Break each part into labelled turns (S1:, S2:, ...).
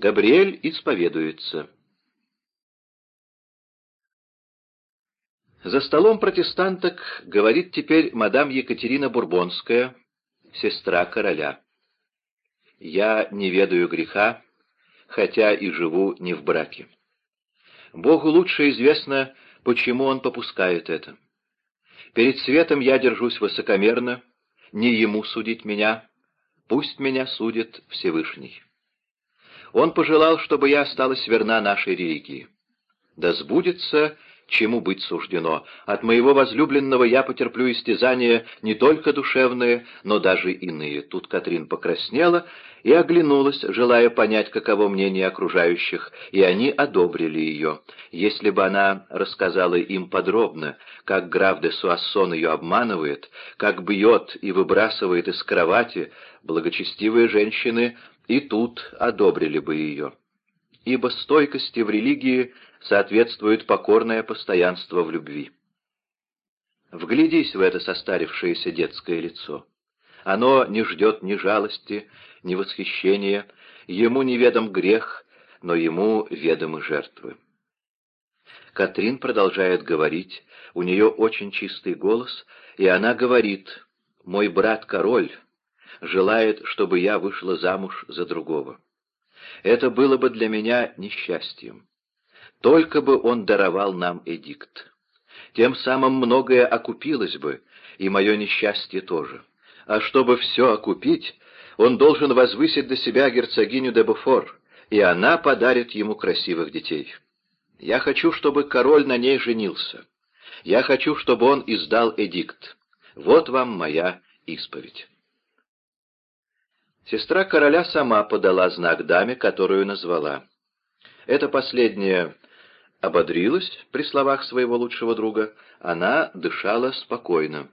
S1: Габриэль исповедуется. За столом протестанток говорит теперь мадам Екатерина Бурбонская, сестра короля. «Я не ведаю греха, хотя и живу не в браке. Богу лучше известно, почему он попускает это. Перед светом я держусь высокомерно, не ему судить меня, пусть меня судит Всевышний. Он пожелал, чтобы я осталась верна нашей религии. Да сбудется чему быть суждено. От моего возлюбленного я потерплю истязания не только душевные, но даже иные. Тут Катрин покраснела и оглянулась, желая понять, каково мнение окружающих, и они одобрили ее. Если бы она рассказала им подробно, как граф де Суассон ее обманывает, как бьет и выбрасывает из кровати, благочестивые женщины и тут одобрили бы ее. Ибо стойкости в религии соответствует покорное постоянство в любви. Вглядись в это состарившееся детское лицо. Оно не ждет ни жалости, ни восхищения, ему неведом грех, но ему ведомы жертвы. Катрин продолжает говорить, у нее очень чистый голос, и она говорит, «Мой брат-король желает, чтобы я вышла замуж за другого. Это было бы для меня несчастьем. Только бы он даровал нам эдикт. Тем самым многое окупилось бы, и мое несчастье тоже. А чтобы все окупить, он должен возвысить до себя герцогиню де Буфор, и она подарит ему красивых детей. Я хочу, чтобы король на ней женился. Я хочу, чтобы он издал эдикт. Вот вам моя исповедь. Сестра короля сама подала знак даме, которую назвала. Это последняя ободрилась при словах своего лучшего друга, она дышала спокойно.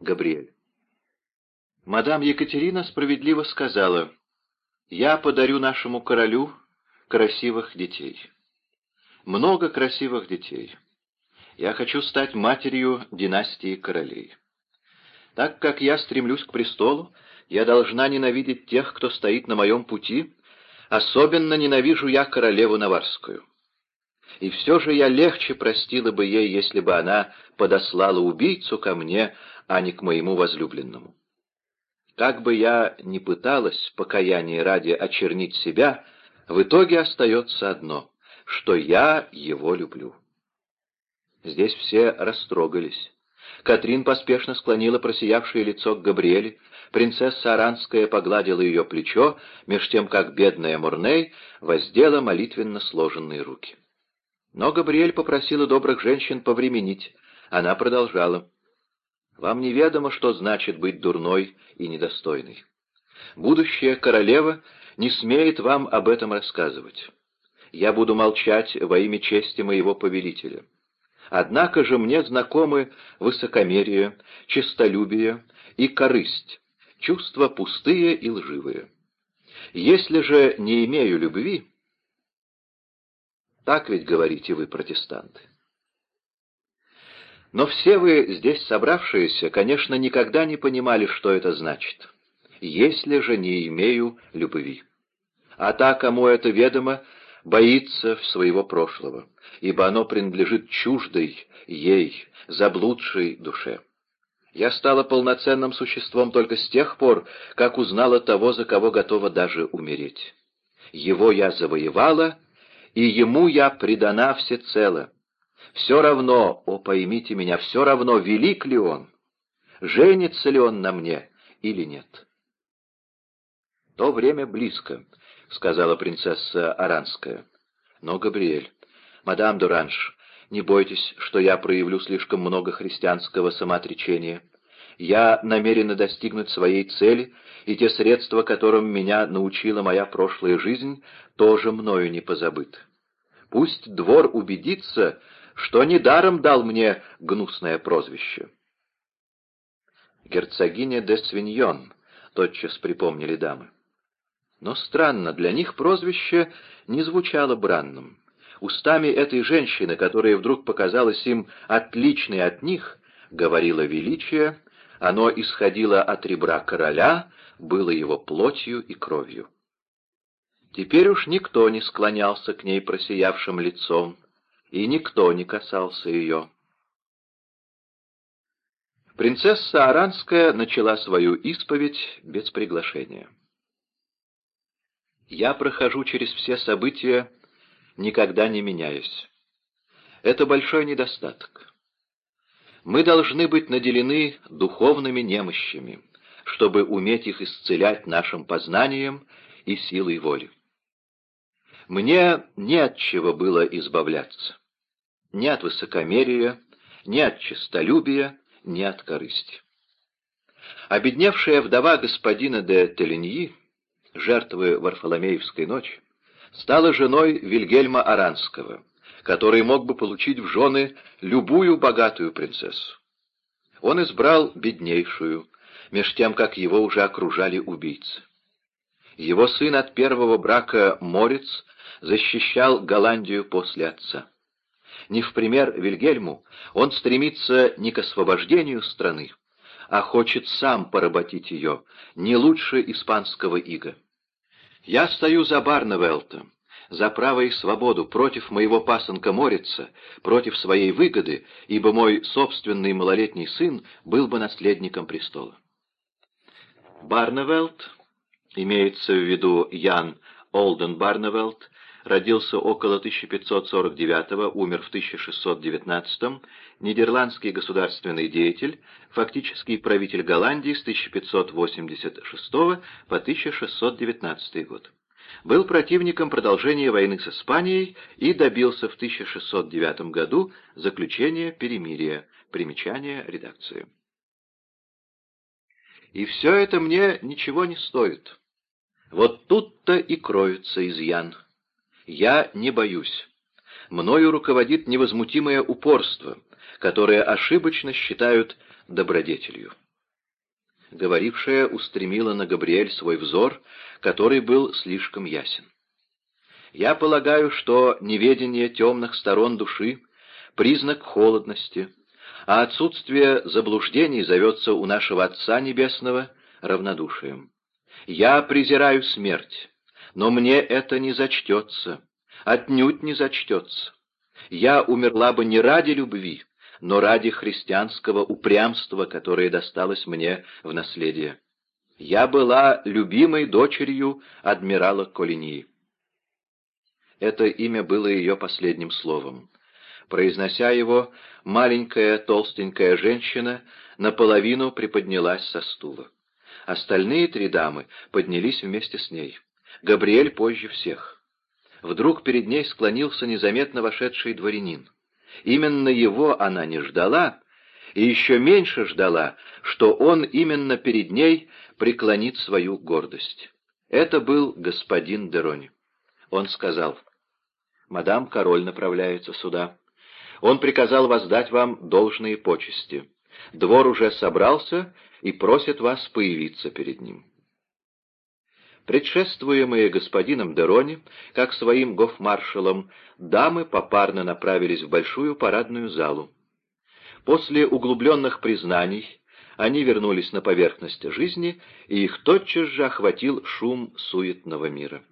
S1: Габриэль. Мадам Екатерина справедливо сказала, «Я подарю нашему королю красивых детей. Много красивых детей. Я хочу стать матерью династии королей. Так как я стремлюсь к престолу, я должна ненавидеть тех, кто стоит на моем пути, особенно ненавижу я королеву Наварскую и все же я легче простила бы ей, если бы она подослала убийцу ко мне, а не к моему возлюбленному. Как бы я ни пыталась, покаяние ради, очернить себя, в итоге остается одно, что я его люблю. Здесь все растрогались. Катрин поспешно склонила просиявшее лицо к Габриэле, принцесса Аранская погладила ее плечо, меж тем как бедная Мурней воздела молитвенно сложенные руки. Но Габриэль попросила добрых женщин повременить. Она продолжала. «Вам неведомо, что значит быть дурной и недостойной. Будущая королева не смеет вам об этом рассказывать. Я буду молчать во имя чести моего повелителя. Однако же мне знакомы высокомерие, честолюбие и корысть, чувства пустые и лживые. Если же не имею любви, так ведь говорите вы, протестанты. Но все вы здесь собравшиеся, конечно, никогда не понимали, что это значит. «Если же не имею любви». А та, кому это ведомо, боится своего прошлого, ибо оно принадлежит чуждой, ей, заблудшей душе. Я стала полноценным существом только с тех пор, как узнала того, за кого готова даже умереть. Его я завоевала — и ему я предана всецело. Все равно, о, поймите меня, все равно, велик ли он, женится ли он на мне или нет. «То время близко», — сказала принцесса Аранская. «Но, Габриэль, мадам Дуранж, не бойтесь, что я проявлю слишком много христианского самоотречения. Я намерена достигнуть своей цели, и те средства, которым меня научила моя прошлая жизнь, тоже мною не позабыты. Пусть двор убедится, что недаром дал мне гнусное прозвище. Герцогиня де Свиньон, тотчас припомнили дамы. Но странно, для них прозвище не звучало бранным. Устами этой женщины, которая вдруг показалась им отличной от них, говорила величие, оно исходило от ребра короля, было его плотью и кровью. Теперь уж никто не склонялся к ней просиявшим лицом, и никто не касался ее. Принцесса Аранская начала свою исповедь без приглашения. «Я прохожу через все события, никогда не меняясь. Это большой недостаток. Мы должны быть наделены духовными немощами, чтобы уметь их исцелять нашим познанием и силой воли. Мне не от чего было избавляться. Ни от высокомерия, ни от честолюбия, ни от корысти. Обедневшая вдова господина де Теленьи, жертвы Варфоломеевской ночи, стала женой Вильгельма Аранского, который мог бы получить в жены любую богатую принцессу. Он избрал беднейшую, меж тем, как его уже окружали убийцы. Его сын от первого брака Морец защищал Голландию после отца. Не в пример Вильгельму, он стремится не к освобождению страны, а хочет сам поработить ее, не лучше испанского ига. Я стою за Барневелта, за право и свободу, против моего пасынка Морица, против своей выгоды, ибо мой собственный малолетний сын был бы наследником престола. Барневелт, имеется в виду Ян Олден Барневелт, родился около 1549 умер в 1619 нидерландский государственный деятель, фактический правитель Голландии с 1586 по 1619 год. Был противником продолжения войны с Испанией и добился в 1609 году заключения перемирия. Примечание редакции. И все это мне ничего не стоит. Вот тут-то и кроется изъян. Я не боюсь. Мною руководит невозмутимое упорство, которое ошибочно считают добродетелью. Говорившая устремила на Габриэль свой взор, который был слишком ясен. Я полагаю, что неведение темных сторон души — признак холодности, а отсутствие заблуждений зовется у нашего Отца Небесного равнодушием. Я презираю смерть, но мне это не зачтется, отнюдь не зачтется. Я умерла бы не ради любви, но ради христианского упрямства, которое досталось мне в наследие. Я была любимой дочерью адмирала Колиньи. Это имя было ее последним словом. Произнося его, маленькая толстенькая женщина наполовину приподнялась со стула. Остальные три дамы поднялись вместе с ней. Габриэль позже всех. Вдруг перед ней склонился незаметно вошедший дворянин. Именно его она не ждала, и еще меньше ждала, что он именно перед ней преклонит свою гордость. Это был господин Дерони. Он сказал, «Мадам, король направляется сюда. Он приказал воздать вам должные почести. Двор уже собрался и просит вас появиться перед ним». Предшествуемые господином Дерони, как своим гофмаршалом, дамы попарно направились в большую парадную залу. После углубленных признаний они вернулись на поверхность жизни, и их тотчас же охватил шум суетного мира.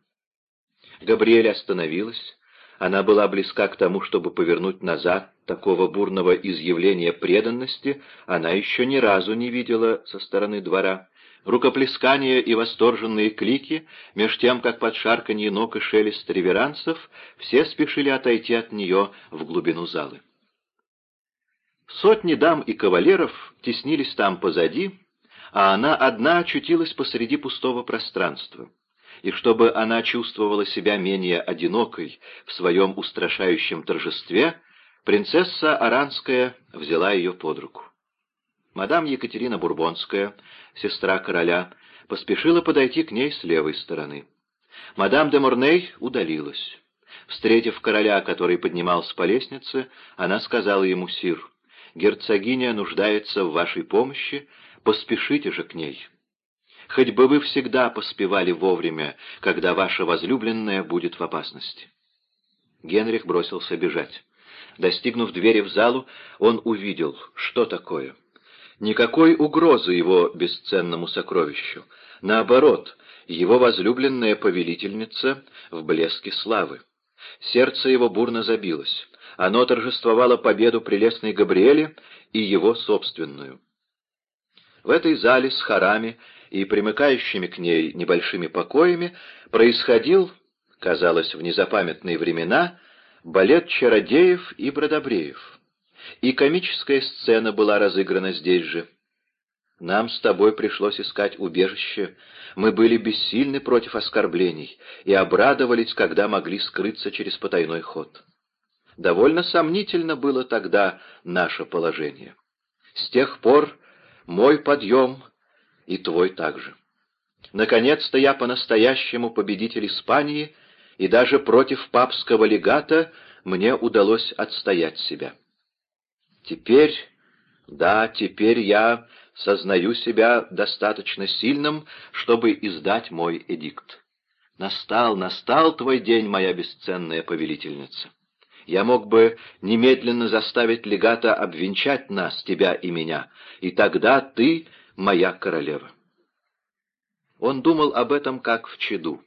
S1: Габриэль остановилась. Она была близка к тому, чтобы повернуть назад такого бурного изъявления преданности, она еще ни разу не видела со стороны двора рукоплескания и восторженные клики, меж тем, как под шарканье ног и шелест реверансов, все спешили отойти от нее в глубину залы. Сотни дам и кавалеров теснились там позади, а она одна очутилась посреди пустого пространства. И чтобы она чувствовала себя менее одинокой в своем устрашающем торжестве, принцесса Аранская взяла ее под руку. Мадам Екатерина Бурбонская, сестра короля, поспешила подойти к ней с левой стороны. Мадам де Морней удалилась. Встретив короля, который поднимался по лестнице, она сказала ему, «Сир, герцогиня нуждается в вашей помощи, поспешите же к ней. Хоть бы вы всегда поспевали вовремя, когда ваша возлюбленная будет в опасности». Генрих бросился бежать. Достигнув двери в залу, он увидел, что такое — Никакой угрозы его бесценному сокровищу. Наоборот, его возлюбленная повелительница в блеске славы. Сердце его бурно забилось. Оно торжествовало победу прелестной Габриэле и его собственную. В этой зале с хорами и примыкающими к ней небольшими покоями происходил, казалось, в незапамятные времена, балет чародеев и бродобреев. И комическая сцена была разыграна здесь же. Нам с тобой пришлось искать убежище, мы были бессильны против оскорблений и обрадовались, когда могли скрыться через потайной ход. Довольно сомнительно было тогда наше положение. С тех пор мой подъем и твой также. Наконец-то я по-настоящему победитель Испании, и даже против папского легата мне удалось отстоять себя. Теперь, да, теперь я сознаю себя достаточно сильным, чтобы издать мой эдикт. Настал, настал твой день, моя бесценная повелительница. Я мог бы немедленно заставить легата обвенчать нас, тебя и меня, и тогда ты моя королева. Он думал об этом как в чаду.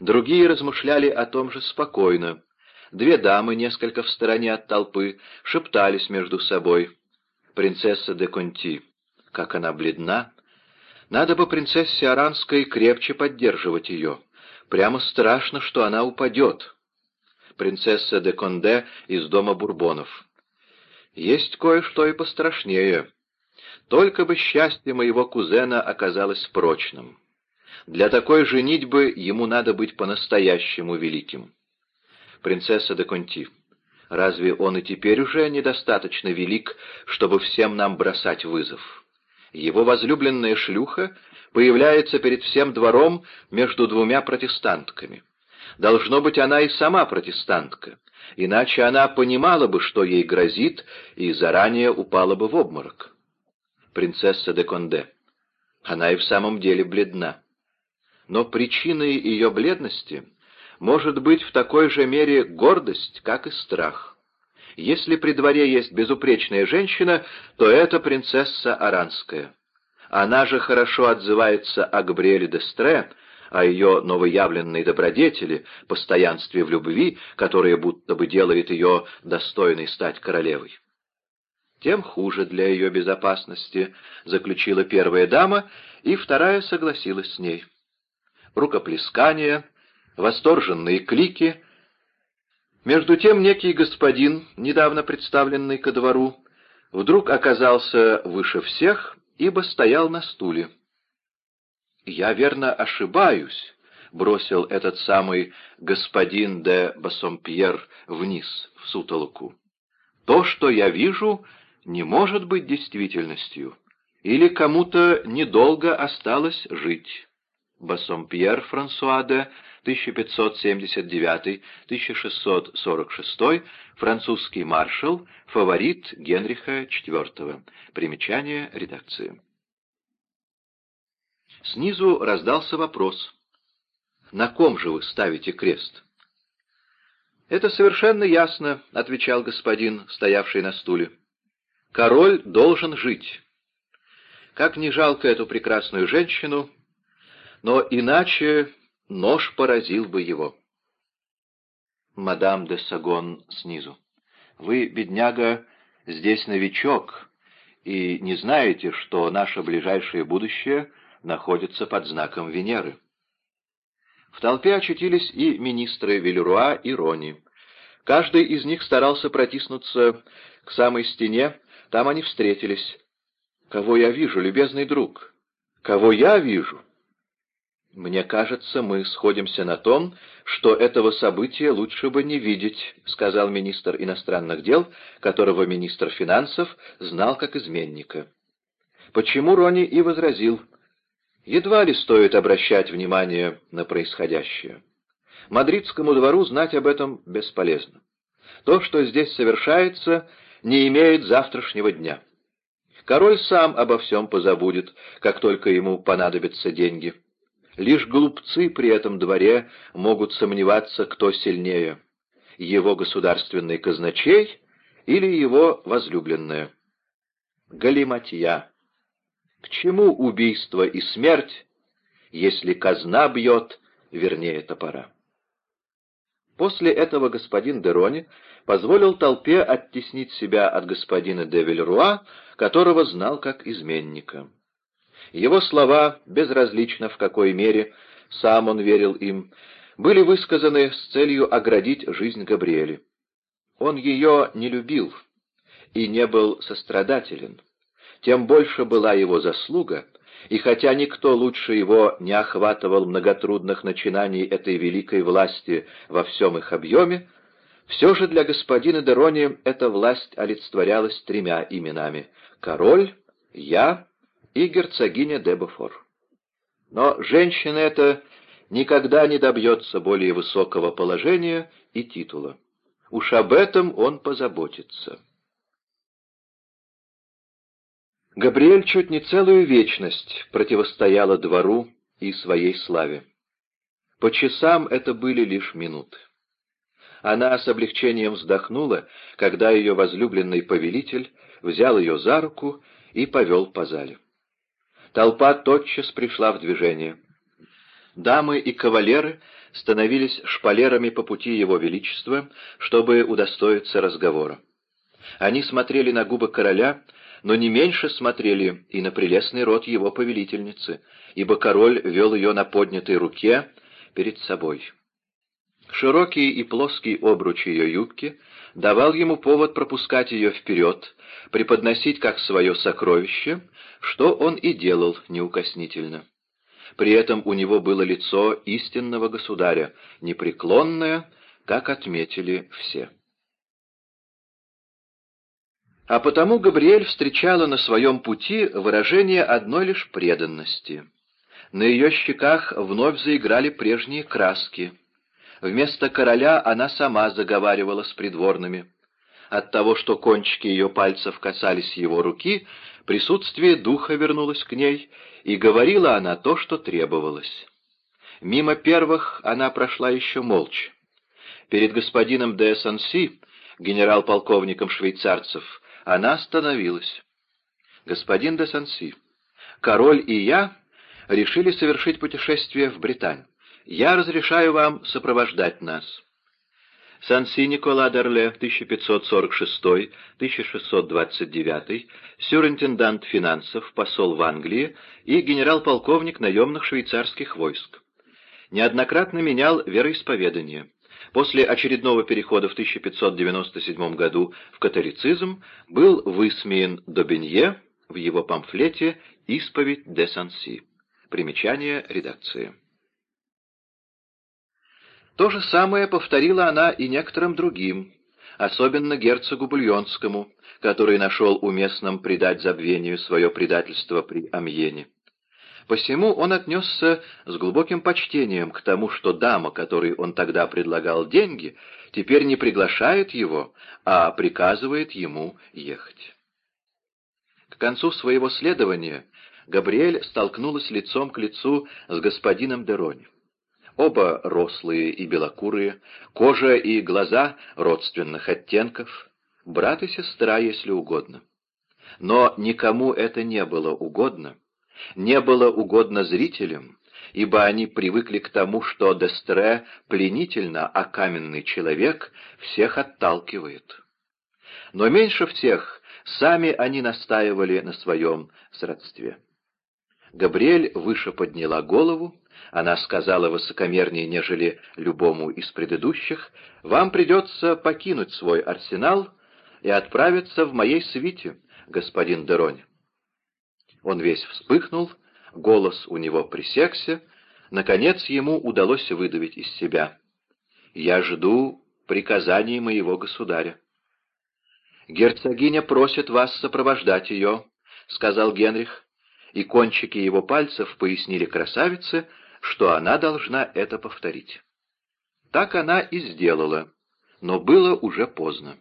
S1: Другие размышляли о том же спокойно. Две дамы, несколько в стороне от толпы, шептались между собой. Принцесса де Конти как она бледна. Надо бы принцессе Аранской крепче поддерживать ее. Прямо страшно, что она упадет. Принцесса де Конде из дома Бурбонов. Есть кое-что и пострашнее. Только бы счастье моего кузена оказалось прочным. Для такой женитьбы ему надо быть по-настоящему великим. Принцесса де Конти. Разве он и теперь уже недостаточно велик, чтобы всем нам бросать вызов? его возлюбленная шлюха появляется перед всем двором между двумя протестантками. Должно быть, она и сама протестантка, иначе она понимала бы, что ей грозит, и заранее упала бы в обморок. Принцесса де Конде. Она и в самом деле бледна. Но причиной ее бледности может быть в такой же мере гордость, как и страх. Если при дворе есть безупречная женщина, то это принцесса Аранская. Она же хорошо отзывается о Габриэле де Стре, о ее новоявленной добродетели, постоянстве в любви, которое будто бы делает ее достойной стать королевой. Тем хуже для ее безопасности, заключила первая дама, и вторая согласилась с ней. Рукоплескания, восторженные клики между тем некий господин, недавно представленный ко двору, вдруг оказался выше всех, ибо стоял на стуле. «Я верно ошибаюсь», — бросил этот самый господин де Бассомпьер вниз, в сутолоку. «То, что я вижу, не может быть действительностью, или кому-то недолго осталось жить». Бассомпьер Франсуа де 1579-1646, французский маршал, фаворит Генриха IV. Примечание редакции. Снизу раздался вопрос. «На ком же вы ставите крест?» «Это совершенно ясно», — отвечал господин, стоявший на стуле. «Король должен жить. Как не жалко эту прекрасную женщину, но иначе Нож поразил бы его. Мадам де Сагон снизу. Вы, бедняга, здесь новичок, и не знаете, что наше ближайшее будущее находится под знаком Венеры. В толпе очутились и министры Велеруа и Рони. Каждый из них старался протиснуться к самой стене, там они встретились. «Кого я вижу, любезный друг? Кого я вижу?» «Мне кажется, мы сходимся на том, что этого события лучше бы не видеть», сказал министр иностранных дел, которого министр финансов знал как изменника. Почему Рони и возразил, едва ли стоит обращать внимание на происходящее. Мадридскому двору знать об этом бесполезно. То, что здесь совершается, не имеет завтрашнего дня. Король сам обо всем позабудет, как только ему понадобятся деньги. Лишь глупцы при этом дворе могут сомневаться, кто сильнее — его государственный казначей или его возлюбленная. Галиматья. К чему убийство и смерть, если казна бьет, вернее топора. После этого господин Дерони позволил толпе оттеснить себя от господина де Вильруа, которого знал как изменника. Его слова, безразлично в какой мере сам он верил им, были высказаны с целью оградить жизнь Габриэли. Он ее не любил и не был сострадателен. Тем больше была его заслуга, и хотя никто лучше его не охватывал многотрудных начинаний этой великой власти во всем их объеме, все же для господина Дерони эта власть олицетворялась тремя именами — король, я и герцогиня Дебофор. Но женщина эта никогда не добьется более высокого положения и титула. Уж об этом он позаботится. Габриэль чуть не целую вечность противостояла двору и своей славе. По часам это были лишь минуты. Она с облегчением вздохнула, когда ее возлюбленный повелитель взял ее за руку и повел по зале. Толпа тотчас пришла в движение. Дамы и кавалеры становились шпалерами по пути его величества, чтобы удостоиться разговора. Они смотрели на губы короля, но не меньше смотрели и на прелестный рот его повелительницы, ибо король вел ее на поднятой руке перед собой. Широкий и плоский обруч ее юбки давал ему повод пропускать ее вперед, преподносить как свое сокровище, что он и делал неукоснительно. При этом у него было лицо истинного государя, непреклонное, как отметили все. А потому Габриэль встречала на своем пути выражение одной лишь преданности. На ее щеках вновь заиграли прежние краски. Вместо короля она сама заговаривала с придворными. От того, что кончики ее пальцев касались его руки, присутствие духа вернулось к ней, и говорила она то, что требовалось. Мимо первых она прошла еще молча. Перед господином де Санси, генерал-полковником швейцарцев, она остановилась. «Господин де Санси, король и я решили совершить путешествие в Британь. Я разрешаю вам сопровождать нас». Санси Никола Дерле, 1546-1629, сюринтендант финансов, посол в Англии и генерал-полковник наемных швейцарских войск. Неоднократно менял вероисповедание. После очередного перехода в 1597 году в католицизм был высмеян Добенье в его памфлете «Исповедь де Санси». Примечание редакции. То же самое повторила она и некоторым другим, особенно герцогу Бульонскому, который нашел уместным предать забвению свое предательство при Амьене. Посему он отнесся с глубоким почтением к тому, что дама, которой он тогда предлагал деньги, теперь не приглашает его, а приказывает ему ехать. К концу своего следования Габриэль столкнулась лицом к лицу с господином Дерони. Оба рослые и белокурые, кожа и глаза родственных оттенков, брат и сестра, если угодно. Но никому это не было угодно, не было угодно зрителям, ибо они привыкли к тому, что Дестре пленительно, а каменный человек всех отталкивает. Но меньше всех сами они настаивали на своем сродстве. Габриэль выше подняла голову, она сказала высокомернее, нежели любому из предыдущих, «Вам придется покинуть свой арсенал и отправиться в моей свите, господин Деронь». Он весь вспыхнул, голос у него пресекся, наконец ему удалось выдавить из себя. «Я жду приказаний моего государя». «Герцогиня просит вас сопровождать ее», — сказал Генрих, и кончики его пальцев пояснили красавице, что она должна это повторить. Так она и сделала, но было уже поздно.